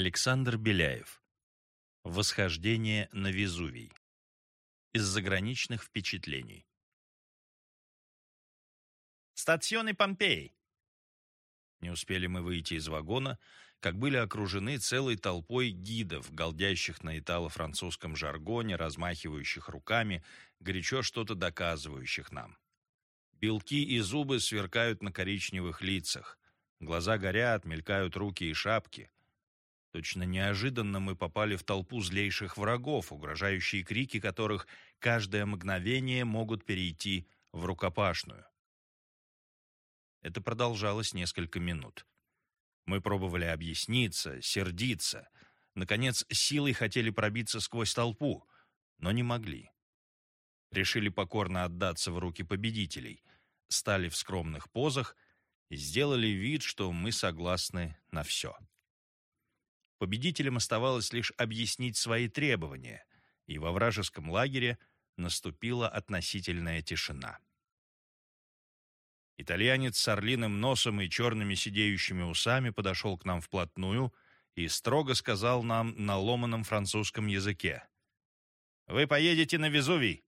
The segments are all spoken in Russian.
Александр Беляев. Восхождение на Везувий. Из заграничных впечатлений. Стационы Помпеи. Не успели мы выйти из вагона, как были окружены целой толпой гидов, голдящих на итало-французском жаргоне, размахивающих руками, горячо что-то доказывающих нам. Белки и зубы сверкают на коричневых лицах. Глаза горят, мелькают руки и шапки. Точно неожиданно мы попали в толпу злейших врагов, угрожающие крики которых каждое мгновение могут перейти в рукопашную. Это продолжалось несколько минут. Мы пробовали объясниться, сердиться. Наконец, силой хотели пробиться сквозь толпу, но не могли. Решили покорно отдаться в руки победителей, стали в скромных позах и сделали вид, что мы согласны на все. Победителям оставалось лишь объяснить свои требования, и во вражеском лагере наступила относительная тишина. Итальянец с орлиным носом и черными сидеющими усами подошел к нам вплотную и строго сказал нам на ломаном французском языке. «Вы поедете на Везувий!»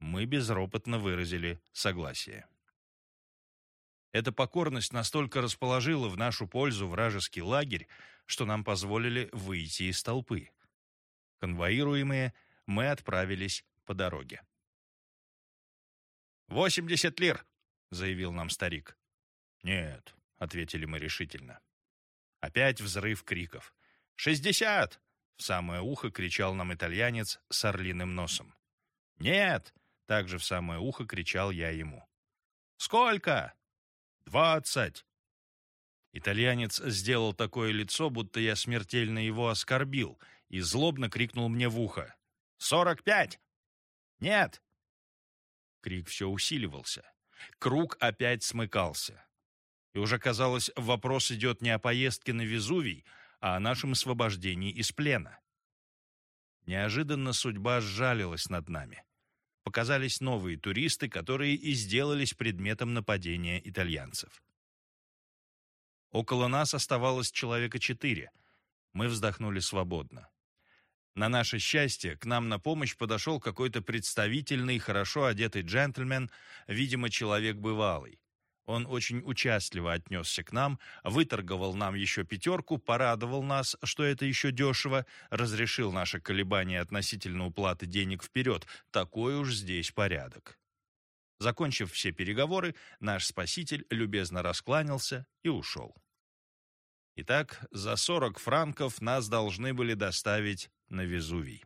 Мы безропотно выразили согласие. Эта покорность настолько расположила в нашу пользу вражеский лагерь, что нам позволили выйти из толпы. Конвоируемые, мы отправились по дороге. «Восемьдесят лир!» — заявил нам старик. «Нет», — ответили мы решительно. Опять взрыв криков. «Шестьдесят!» — в самое ухо кричал нам итальянец с орлиным носом. «Нет!» — также в самое ухо кричал я ему. «Сколько?» «Двадцать!» Итальянец сделал такое лицо, будто я смертельно его оскорбил, и злобно крикнул мне в ухо. «Сорок пять!» «Нет!» Крик все усиливался. Круг опять смыкался. И уже казалось, вопрос идет не о поездке на Везувий, а о нашем освобождении из плена. Неожиданно судьба сжалилась над нами показались новые туристы, которые и сделались предметом нападения итальянцев. Около нас оставалось человека четыре. Мы вздохнули свободно. На наше счастье, к нам на помощь подошел какой-то представительный, хорошо одетый джентльмен, видимо, человек бывалый. Он очень участливо отнесся к нам, выторговал нам еще пятерку, порадовал нас, что это еще дешево, разрешил наше колебание относительно уплаты денег вперед. Такой уж здесь порядок. Закончив все переговоры, наш спаситель любезно раскланялся и ушел. Итак, за 40 франков нас должны были доставить на Везувий.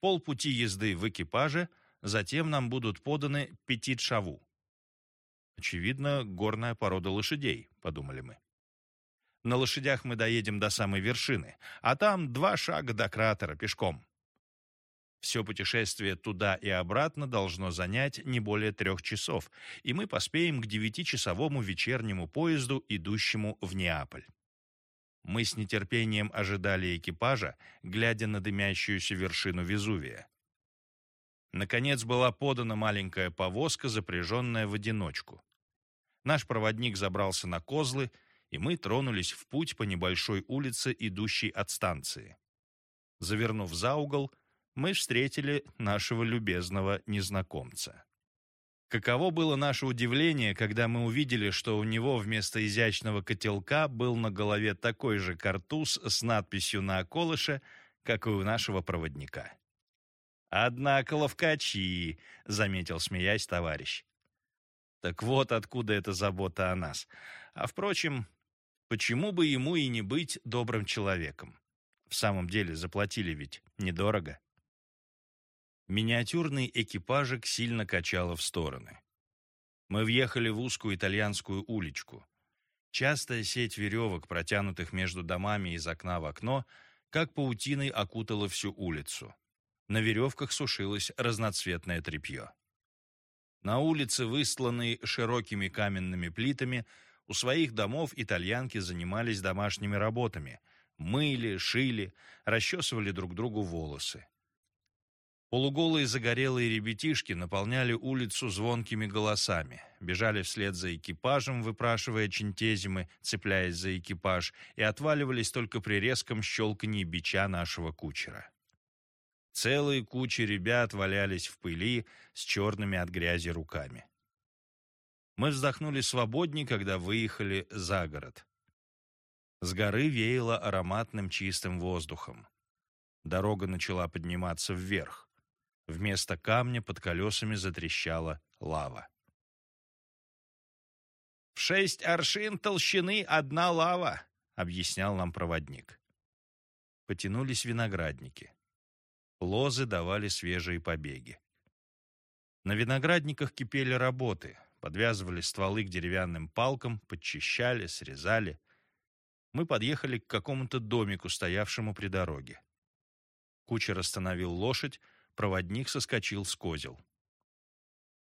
Полпути езды в экипаже, затем нам будут поданы петит-шаву, Очевидно, горная порода лошадей, подумали мы. На лошадях мы доедем до самой вершины, а там два шага до кратера пешком. Все путешествие туда и обратно должно занять не более трех часов, и мы поспеем к девятичасовому вечернему поезду, идущему в Неаполь. Мы с нетерпением ожидали экипажа, глядя на дымящуюся вершину Везувия. Наконец была подана маленькая повозка, запряженная в одиночку. Наш проводник забрался на козлы, и мы тронулись в путь по небольшой улице, идущей от станции. Завернув за угол, мы встретили нашего любезного незнакомца. Каково было наше удивление, когда мы увидели, что у него вместо изящного котелка был на голове такой же картуз с надписью на околыше, как и у нашего проводника. «Однако ловкачи», — заметил, смеясь, товарищ. Так вот откуда эта забота о нас. А впрочем, почему бы ему и не быть добрым человеком? В самом деле, заплатили ведь недорого. Миниатюрный экипажик сильно качало в стороны. Мы въехали в узкую итальянскую уличку. Частая сеть веревок, протянутых между домами из окна в окно, как паутиной окутала всю улицу. На веревках сушилось разноцветное тряпье. На улице, выстланной широкими каменными плитами, у своих домов итальянки занимались домашними работами. Мыли, шили, расчесывали друг другу волосы. Полуголые загорелые ребятишки наполняли улицу звонкими голосами, бежали вслед за экипажем, выпрашивая чинтезимы, цепляясь за экипаж, и отваливались только при резком щелканье бича нашего кучера. Целые кучи ребят валялись в пыли с черными от грязи руками. Мы вздохнули свободнее, когда выехали за город. С горы веяло ароматным чистым воздухом. Дорога начала подниматься вверх. Вместо камня под колесами затрещала лава. «В шесть аршин толщины одна лава», — объяснял нам проводник. Потянулись виноградники. Лозы давали свежие побеги. На виноградниках кипели работы. Подвязывали стволы к деревянным палкам, подчищали, срезали. Мы подъехали к какому-то домику, стоявшему при дороге. Кучер остановил лошадь, Проводник соскочил с козел.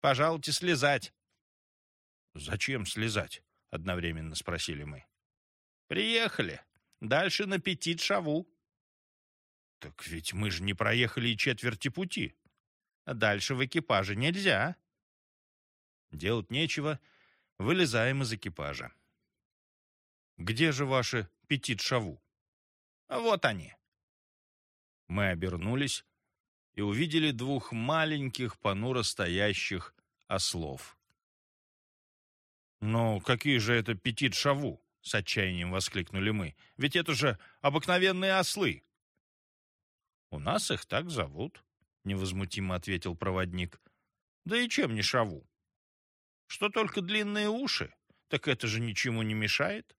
«Пожалуйте слезать!» «Зачем слезать?» — одновременно спросили мы. «Приехали. Дальше на Петит Шаву». «Так ведь мы же не проехали и четверти пути. Дальше в экипаже нельзя». Делать нечего. Вылезаем из экипажа. «Где же ваши Петит Шаву?» «Вот они». Мы обернулись и увидели двух маленьких, понуро стоящих ослов. «Ну, какие же это петит-шаву?» — с отчаянием воскликнули мы. «Ведь это же обыкновенные ослы!» «У нас их так зовут», — невозмутимо ответил проводник. «Да и чем не шаву? Что только длинные уши, так это же ничему не мешает.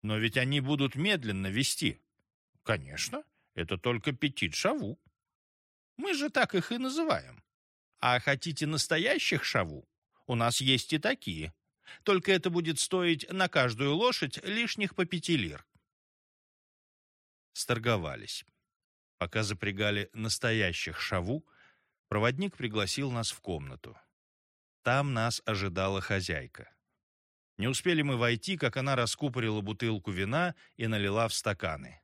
Но ведь они будут медленно вести». «Конечно, это только петит-шаву», мы же так их и называем. А хотите настоящих шаву? У нас есть и такие. Только это будет стоить на каждую лошадь лишних по пяти лир. Сторговались. Пока запрягали настоящих шаву, проводник пригласил нас в комнату. Там нас ожидала хозяйка. Не успели мы войти, как она раскупорила бутылку вина и налила в стаканы.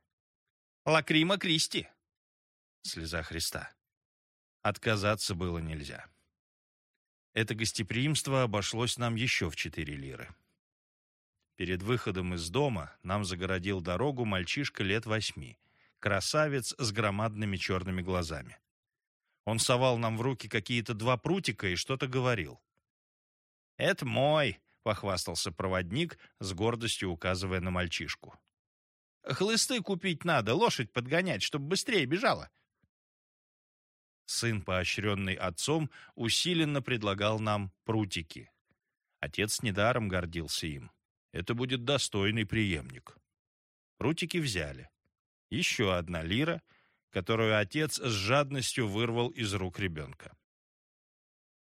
«Лакрима Кристи!» Слеза Христа. Отказаться было нельзя. Это гостеприимство обошлось нам еще в четыре лиры. Перед выходом из дома нам загородил дорогу мальчишка лет восьми, красавец с громадными черными глазами. Он совал нам в руки какие-то два прутика и что-то говорил. «Это мой», — похвастался проводник, с гордостью указывая на мальчишку. «Хлысты купить надо, лошадь подгонять, чтобы быстрее бежала. Сын, поощренный отцом, усиленно предлагал нам прутики. Отец недаром гордился им. Это будет достойный преемник. Прутики взяли. Еще одна лира, которую отец с жадностью вырвал из рук ребенка.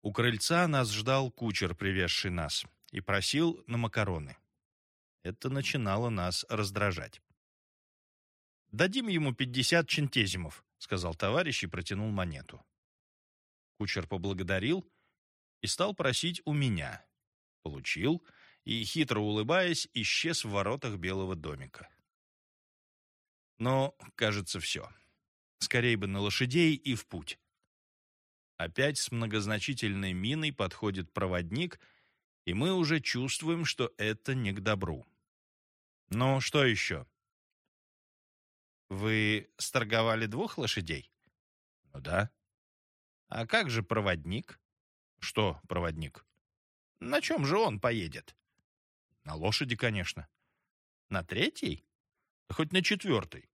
У крыльца нас ждал кучер, привезший нас, и просил на макароны. Это начинало нас раздражать. «Дадим ему пятьдесят чентезимов», — сказал товарищ и протянул монету. Кучер поблагодарил и стал просить у меня. Получил и, хитро улыбаясь, исчез в воротах белого домика. Но, кажется, все. Скорей бы на лошадей и в путь. Опять с многозначительной миной подходит проводник, и мы уже чувствуем, что это не к добру. Ну, что еще? Вы сторговали двух лошадей? Ну да. А как же проводник? Что проводник? На чем же он поедет? На лошади, конечно. На третьей? Хоть на четвертой.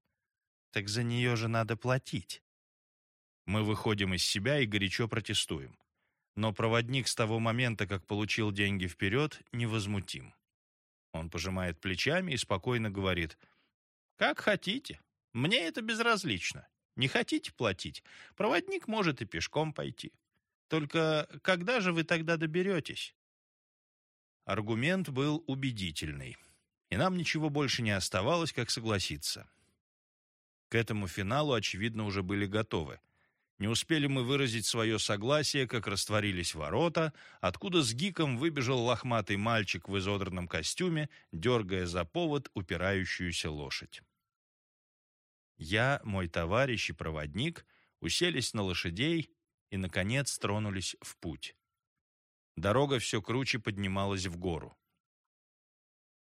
Так за нее же надо платить. Мы выходим из себя и горячо протестуем. Но проводник с того момента, как получил деньги вперед, невозмутим. Он пожимает плечами и спокойно говорит, «Как хотите. Мне это безразлично. Не хотите платить? Проводник может и пешком пойти. Только когда же вы тогда доберетесь?» Аргумент был убедительный, и нам ничего больше не оставалось, как согласиться. К этому финалу, очевидно, уже были готовы. Не успели мы выразить свое согласие, как растворились ворота, откуда с гиком выбежал лохматый мальчик в изодранном костюме, дергая за повод упирающуюся лошадь. Я, мой товарищ и проводник уселись на лошадей и, наконец, тронулись в путь. Дорога все круче поднималась в гору.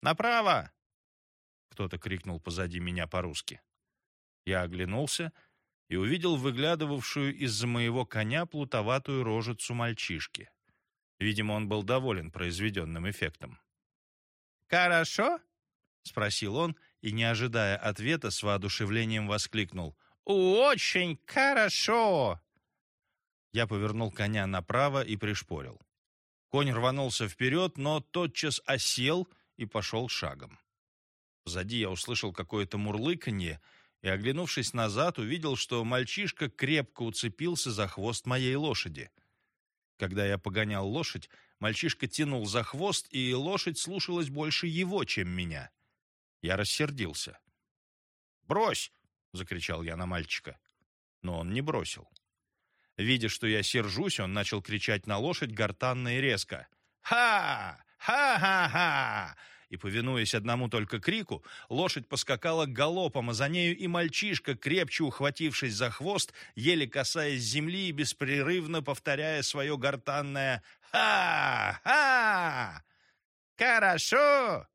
«Направо!» — кто-то крикнул позади меня по-русски. Я оглянулся и увидел выглядывавшую из-за моего коня плутоватую рожицу мальчишки. Видимо, он был доволен произведенным эффектом. «Хорошо?» — спросил он и, не ожидая ответа, с воодушевлением воскликнул. «Очень хорошо!» Я повернул коня направо и пришпорил. Конь рванулся вперед, но тотчас осел и пошел шагом. Позади я услышал какое-то мурлыканье и, оглянувшись назад, увидел, что мальчишка крепко уцепился за хвост моей лошади. Когда я погонял лошадь, мальчишка тянул за хвост, и лошадь слушалась больше его, чем меня. Я рассердился. «Брось!» — закричал я на мальчика. Но он не бросил. Видя, что я сержусь, он начал кричать на лошадь гортанно и резко. «Ха! Ха-ха-ха!» И, повинуясь одному только крику, лошадь поскакала галопом, а за нею и мальчишка, крепче ухватившись за хвост, еле касаясь земли и беспрерывно повторяя свое гортанное «Ха! Ха! Хорошо!»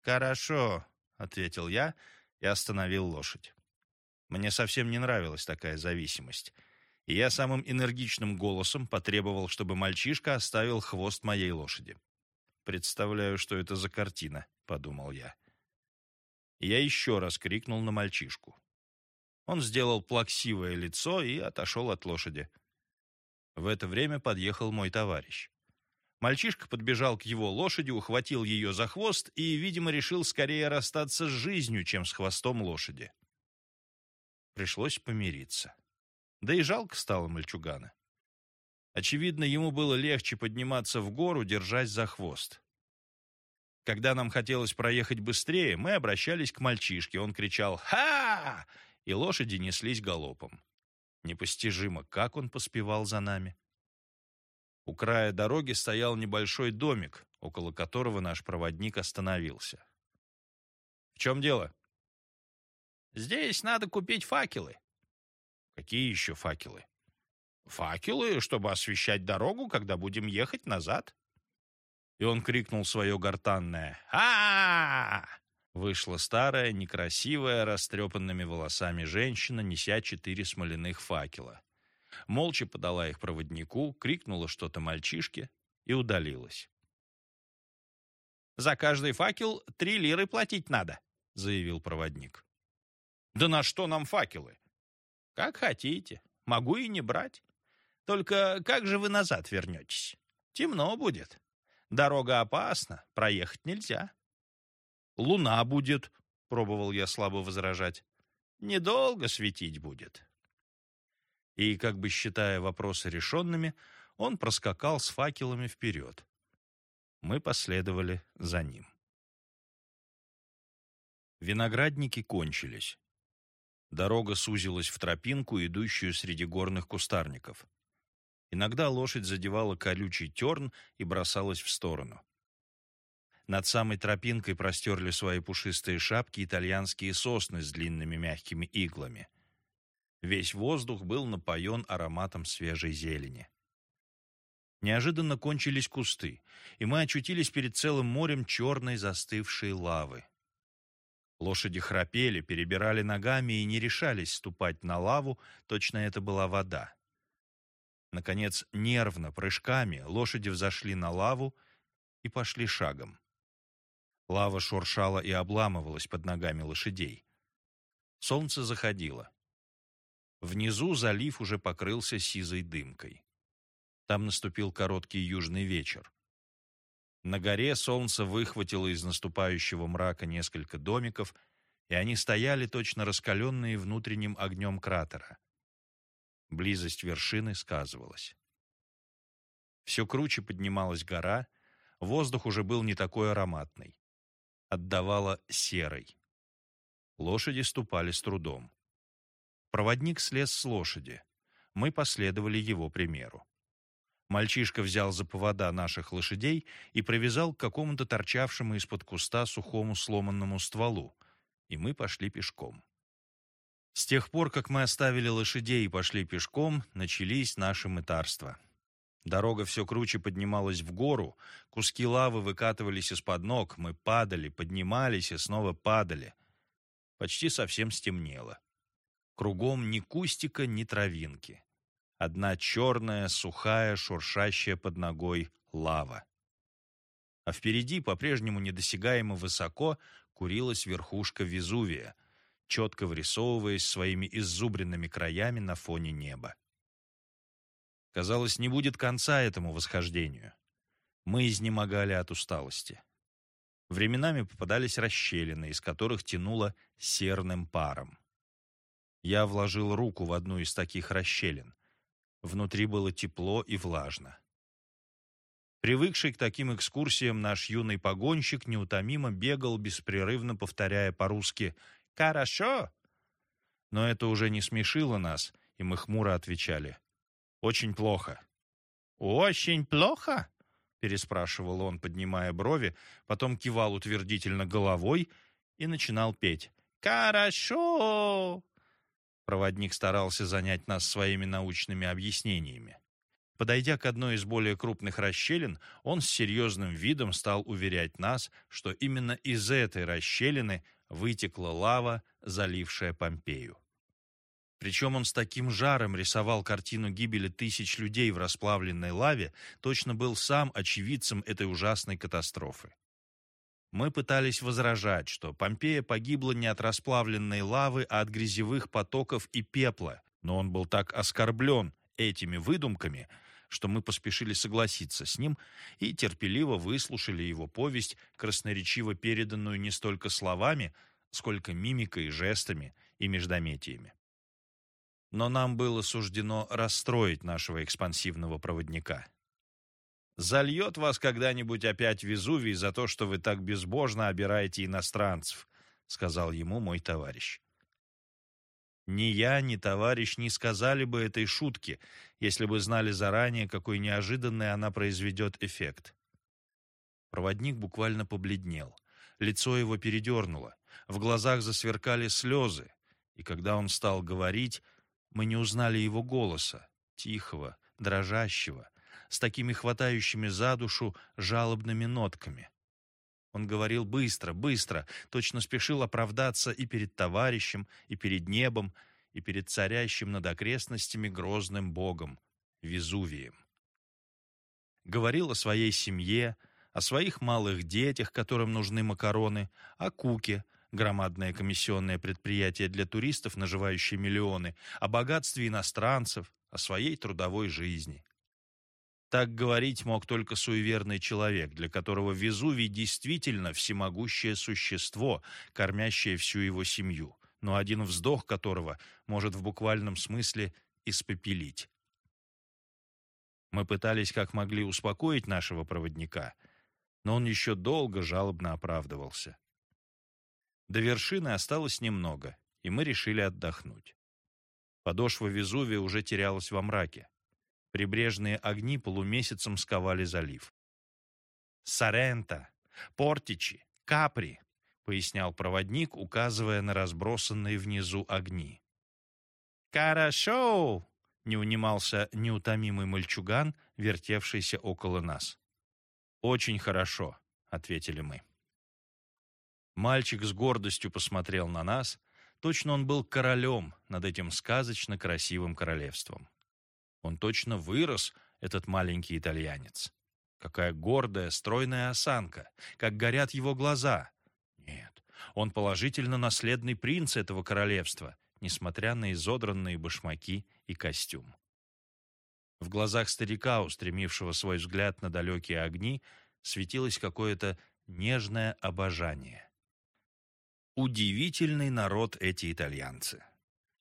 «Хорошо», — ответил я и остановил лошадь. Мне совсем не нравилась такая зависимость — и я самым энергичным голосом потребовал, чтобы мальчишка оставил хвост моей лошади. «Представляю, что это за картина», — подумал я. Я еще раз крикнул на мальчишку. Он сделал плаксивое лицо и отошел от лошади. В это время подъехал мой товарищ. Мальчишка подбежал к его лошади, ухватил ее за хвост и, видимо, решил скорее расстаться с жизнью, чем с хвостом лошади. Пришлось помириться. Да и жалко стало мальчугана. Очевидно, ему было легче подниматься в гору, держась за хвост. Когда нам хотелось проехать быстрее, мы обращались к мальчишке. Он кричал «Ха!» и лошади неслись галопом. Непостижимо, как он поспевал за нами. У края дороги стоял небольшой домик, около которого наш проводник остановился. «В чем дело?» «Здесь надо купить факелы», Какие еще факелы? Факелы, чтобы освещать дорогу, когда будем ехать назад. И он крикнул свое гортанное а, -а, -а, Вышла старая, некрасивая, растрепанными волосами женщина, неся четыре смоляных факела. Молча подала их проводнику, крикнула что-то мальчишке и удалилась. «За каждый факел три лиры платить надо», — заявил проводник. «Да на что нам факелы? Как хотите. Могу и не брать. Только как же вы назад вернетесь? Темно будет. Дорога опасна, проехать нельзя. Луна будет, пробовал я слабо возражать. Недолго светить будет. И, как бы считая вопросы решенными, он проскакал с факелами вперед. Мы последовали за ним. Виноградники кончились. Дорога сузилась в тропинку, идущую среди горных кустарников. Иногда лошадь задевала колючий терн и бросалась в сторону. Над самой тропинкой простерли свои пушистые шапки итальянские сосны с длинными мягкими иглами. Весь воздух был напоен ароматом свежей зелени. Неожиданно кончились кусты, и мы очутились перед целым морем черной застывшей лавы. Лошади храпели, перебирали ногами и не решались ступать на лаву, точно это была вода. Наконец, нервно, прыжками, лошади взошли на лаву и пошли шагом. Лава шуршала и обламывалась под ногами лошадей. Солнце заходило. Внизу залив уже покрылся сизой дымкой. Там наступил короткий южный вечер. На горе солнце выхватило из наступающего мрака несколько домиков, и они стояли точно раскаленные внутренним огнем кратера. Близость вершины сказывалась. Все круче поднималась гора, воздух уже был не такой ароматный. Отдавало серой. Лошади ступали с трудом. Проводник слез с лошади. Мы последовали его примеру. Мальчишка взял за повода наших лошадей и привязал к какому-то торчавшему из-под куста сухому сломанному стволу, и мы пошли пешком. С тех пор, как мы оставили лошадей и пошли пешком, начались наши мытарства. Дорога все круче поднималась в гору, куски лавы выкатывались из-под ног, мы падали, поднимались и снова падали. Почти совсем стемнело. Кругом ни кустика, ни травинки. Одна черная, сухая, шуршащая под ногой лава. А впереди, по-прежнему недосягаемо высоко, курилась верхушка Везувия — четко вырисовываясь своими иззубренными краями на фоне неба. Казалось, не будет конца этому восхождению. Мы изнемогали от усталости. Временами попадались расщелины, из которых тянуло серным паром. Я вложил руку в одну из таких расщелин. Внутри было тепло и влажно. Привыкший к таким экскурсиям, наш юный погонщик неутомимо бегал, беспрерывно повторяя по-русски «Хорошо!» Но это уже не смешило нас, и мы хмуро отвечали. «Очень плохо». «Очень плохо?» — переспрашивал он, поднимая брови, потом кивал утвердительно головой и начинал петь. «Хорошо!» Проводник старался занять нас своими научными объяснениями. Подойдя к одной из более крупных расщелин, он с серьезным видом стал уверять нас, что именно из этой расщелины вытекла лава, залившая Помпею. Причем он с таким жаром рисовал картину гибели тысяч людей в расплавленной лаве, точно был сам очевидцем этой ужасной катастрофы. Мы пытались возражать, что Помпея погибла не от расплавленной лавы, а от грязевых потоков и пепла, но он был так оскорблен этими выдумками, что мы поспешили согласиться с ним и терпеливо выслушали его повесть, красноречиво переданную не столько словами, сколько мимикой, жестами и междометиями. Но нам было суждено расстроить нашего экспансивного проводника. «Зальет вас когда-нибудь опять Везувий за то, что вы так безбожно обираете иностранцев», — сказал ему мой товарищ. Ни я, ни товарищ не сказали бы этой шутки, если бы знали заранее, какой неожиданный она произведет эффект. Проводник буквально побледнел. Лицо его передернуло. В глазах засверкали слезы. И когда он стал говорить, мы не узнали его голоса, тихого, дрожащего, с такими хватающими за душу жалобными нотками. Он говорил быстро, быстро, точно спешил оправдаться и перед товарищем, и перед небом, и перед царящим над окрестностями грозным богом, Везувием. Говорил о своей семье, о своих малых детях, которым нужны макароны, о Куке, громадное комиссионное предприятие для туристов, наживающее миллионы, о богатстве иностранцев, о своей трудовой жизни. Так говорить мог только суеверный человек, для которого Везувий действительно всемогущее существо, кормящее всю его семью, но один вздох которого может в буквальном смысле испепелить. Мы пытались как могли успокоить нашего проводника, но он еще долго жалобно оправдывался. До вершины осталось немного, и мы решили отдохнуть. Подошва Везувия уже терялась во мраке. Прибрежные огни полумесяцем сковали залив. «Соренто, Портичи, Капри», — пояснял проводник, указывая на разбросанные внизу огни. «Хорошо!» — не унимался неутомимый мальчуган, вертевшийся около нас. «Очень хорошо», — ответили мы. Мальчик с гордостью посмотрел на нас, точно он был королем над этим сказочно красивым королевством. Он точно вырос, этот маленький итальянец. Какая гордая, стройная осанка, как горят его глаза. Нет, он положительно наследный принц этого королевства, несмотря на изодранные башмаки и костюм. В глазах старика, устремившего свой взгляд на далекие огни, светилось какое-то нежное обожание. Удивительный народ эти итальянцы.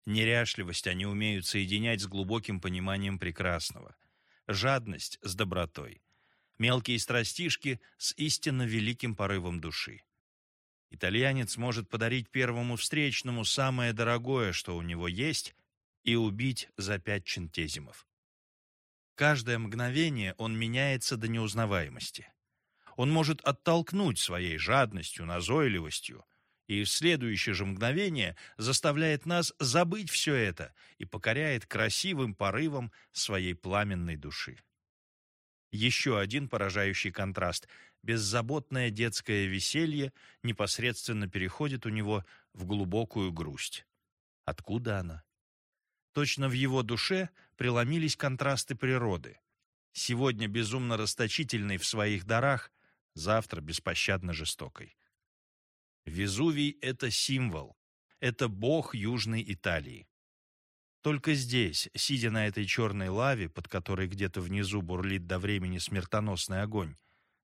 Неряшливость они умеют соединять с глубоким пониманием прекрасного, жадность с добротой, мелкие страстишки с истинно великим порывом души. Итальянец может подарить первому встречному самое дорогое, что у него есть, и убить за пять чентезимов. Каждое мгновение он меняется до неузнаваемости. Он может оттолкнуть своей жадностью, назойливостью, и в следующее же мгновение заставляет нас забыть все это и покоряет красивым порывом своей пламенной души. Еще один поражающий контраст. Беззаботное детское веселье непосредственно переходит у него в глубокую грусть. Откуда она? Точно в его душе преломились контрасты природы. Сегодня безумно расточительный в своих дарах, завтра беспощадно жестокой. Везувий — это символ, это бог Южной Италии. Только здесь, сидя на этой черной лаве, под которой где-то внизу бурлит до времени смертоносный огонь,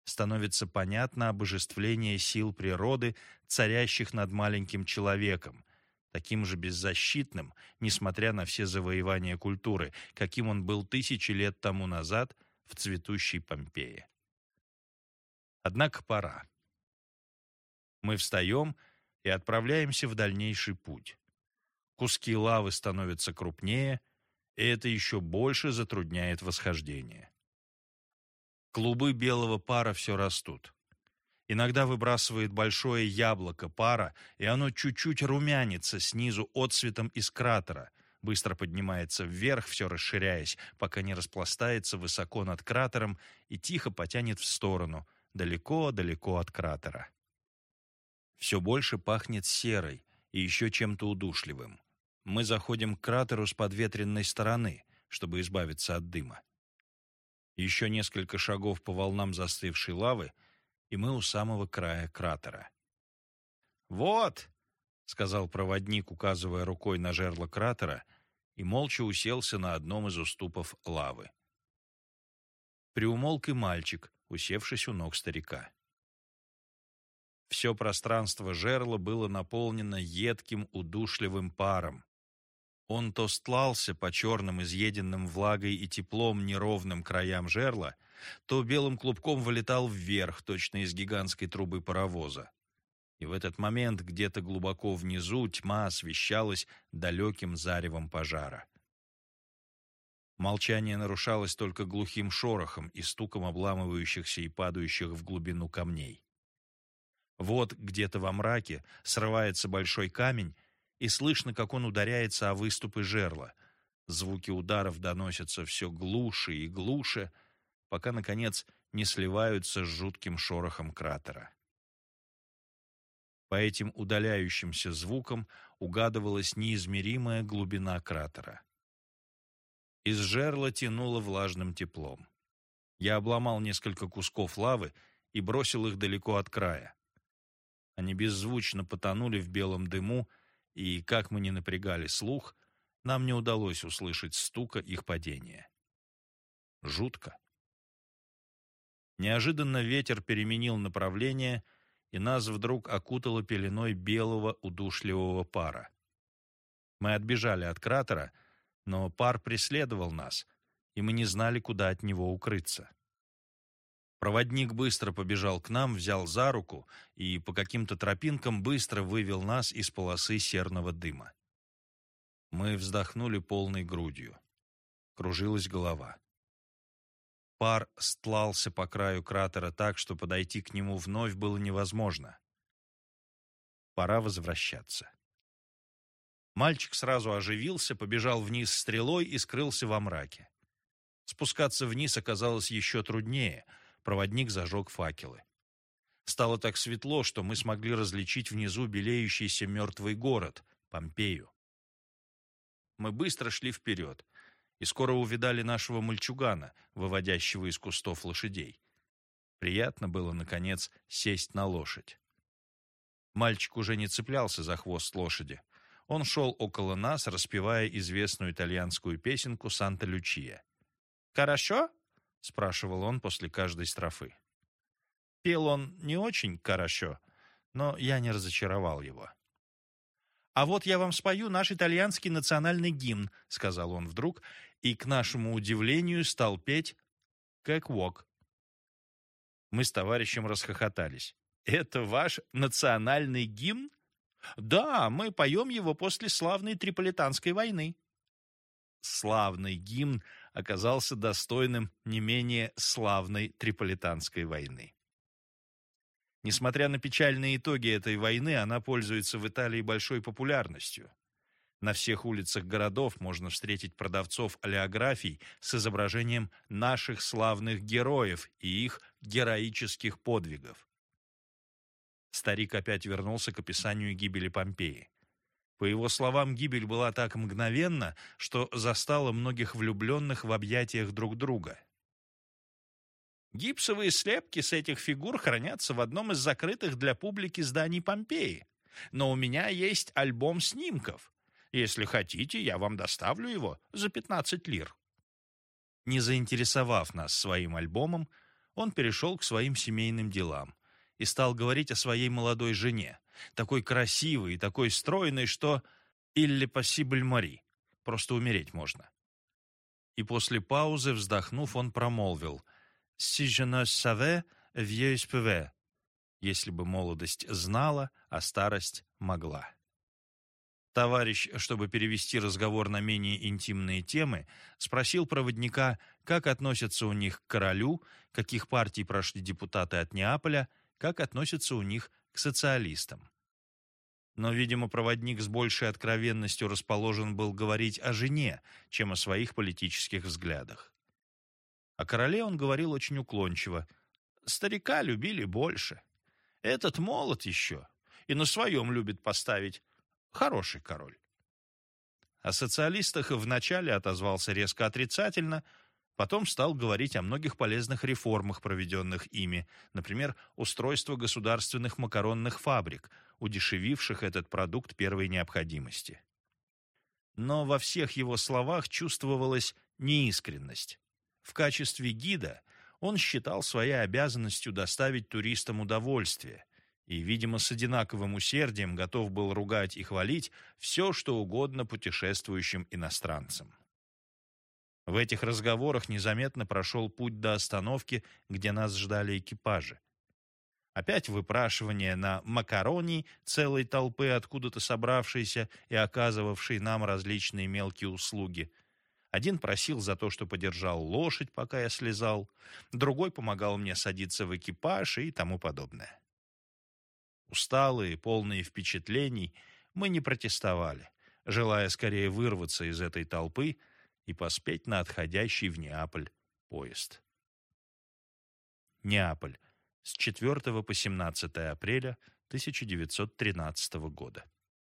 становится понятно обожествление сил природы, царящих над маленьким человеком, таким же беззащитным, несмотря на все завоевания культуры, каким он был тысячи лет тому назад в цветущей Помпее. Однако пора. Мы встаем и отправляемся в дальнейший путь. Куски лавы становятся крупнее, и это еще больше затрудняет восхождение. Клубы белого пара все растут. Иногда выбрасывает большое яблоко пара, и оно чуть-чуть румянится снизу отцветом из кратера, быстро поднимается вверх, все расширяясь, пока не распластается высоко над кратером и тихо потянет в сторону, далеко-далеко от кратера. Все больше пахнет серой и еще чем-то удушливым. Мы заходим к кратеру с подветренной стороны, чтобы избавиться от дыма. Еще несколько шагов по волнам застывшей лавы — и мы у самого края кратера. «Вот!» — сказал проводник, указывая рукой на жерло кратера, и молча уселся на одном из уступов лавы. Приумолк и мальчик, усевшись у ног старика. Все пространство жерла было наполнено едким удушливым паром. Он то стлался по черным, изъеденным влагой и теплом неровным краям жерла, то белым клубком вылетал вверх, точно из гигантской трубы паровоза. И в этот момент где-то глубоко внизу тьма освещалась далеким заревом пожара. Молчание нарушалось только глухим шорохом и стуком обламывающихся и падающих в глубину камней. Вот где-то во мраке срывается большой камень, и слышно, как он ударяется о выступы жерла. Звуки ударов доносятся все глуше и глуше, пока, наконец, не сливаются с жутким шорохом кратера. По этим удаляющимся звукам угадывалась неизмеримая глубина кратера. Из жерла тянуло влажным теплом. Я обломал несколько кусков лавы и бросил их далеко от края. Они беззвучно потонули в белом дыму, и, как мы ни напрягали слух, нам не удалось услышать стука их падения. Жутко. Неожиданно ветер переменил направление, и нас вдруг окутало пеленой белого удушливого пара. Мы отбежали от кратера, но пар преследовал нас, и мы не знали, куда от него укрыться. Проводник быстро побежал к нам, взял за руку и по каким-то тропинкам быстро вывел нас из полосы серного дыма. Мы вздохнули полной грудью. Кружилась голова. Пар стлался по краю кратера так, что подойти к нему вновь было невозможно. Пора возвращаться. Мальчик сразу оживился, побежал вниз стрелой и скрылся во мраке. Спускаться вниз оказалось еще труднее — Проводник зажег факелы. Стало так светло, что мы смогли различить внизу белеющийся мертвый город, Помпею. Мы быстро шли вперед и скоро увидали нашего мальчугана, выводящего из кустов лошадей. Приятно было, наконец, сесть на лошадь. Мальчик уже не цеплялся за хвост лошади. Он шел около нас, распевая известную итальянскую песенку «Санта-Лючия». «Хорошо?» — спрашивал он после каждой строфы. Пел он не очень хорошо, но я не разочаровал его. «А вот я вам спою наш итальянский национальный гимн», — сказал он вдруг, и, к нашему удивлению, стал петь «Как вок». Мы с товарищем расхохотались. «Это ваш национальный гимн?» «Да, мы поем его после славной Триполитанской войны». Славный гимн — оказался достойным не менее славной Триполитанской войны. Несмотря на печальные итоги этой войны, она пользуется в Италии большой популярностью. На всех улицах городов можно встретить продавцов олеографий с изображением наших славных героев и их героических подвигов. Старик опять вернулся к описанию гибели Помпеи. По его словам, гибель была так мгновенна, что застала многих влюбленных в объятиях друг друга. Гипсовые слепки с этих фигур хранятся в одном из закрытых для публики зданий Помпеи. Но у меня есть альбом снимков. Если хотите, я вам доставлю его за 15 лир. Не заинтересовав нас своим альбомом, он перешел к своим семейным делам и стал говорить о своей молодой жене, такой красивый и такой стройный, что «Илли possible мари» — просто умереть можно. И после паузы, вздохнув, он промолвил «Si je ne savais, vieux pouvait» если бы молодость знала, а старость могла. Товарищ, чтобы перевести разговор на менее интимные темы, спросил проводника, как относятся у них к королю, каких партий прошли депутаты от Неаполя, как относятся у них к социалистам. Но, видимо, проводник с большей откровенностью расположен был говорить о жене, чем о своих политических взглядах. О короле он говорил очень уклончиво. Старика любили больше. Этот молод еще и на своем любит поставить. Хороший король. О социалистах вначале отозвался резко отрицательно, Потом стал говорить о многих полезных реформах, проведенных ими, например, устройство государственных макаронных фабрик, удешевивших этот продукт первой необходимости. Но во всех его словах чувствовалась неискренность. В качестве гида он считал своей обязанностью доставить туристам удовольствие и, видимо, с одинаковым усердием готов был ругать и хвалить все, что угодно путешествующим иностранцам. В этих разговорах незаметно прошел путь до остановки, где нас ждали экипажи. Опять выпрашивание на макарони целой толпы, откуда-то собравшейся и оказывавшей нам различные мелкие услуги. Один просил за то, что подержал лошадь, пока я слезал, другой помогал мне садиться в экипаж и тому подобное. Усталые, полные впечатлений, мы не протестовали, желая скорее вырваться из этой толпы — и поспеть на отходящий в Неаполь поезд. Неаполь с 4 по 17 апреля 1913 года.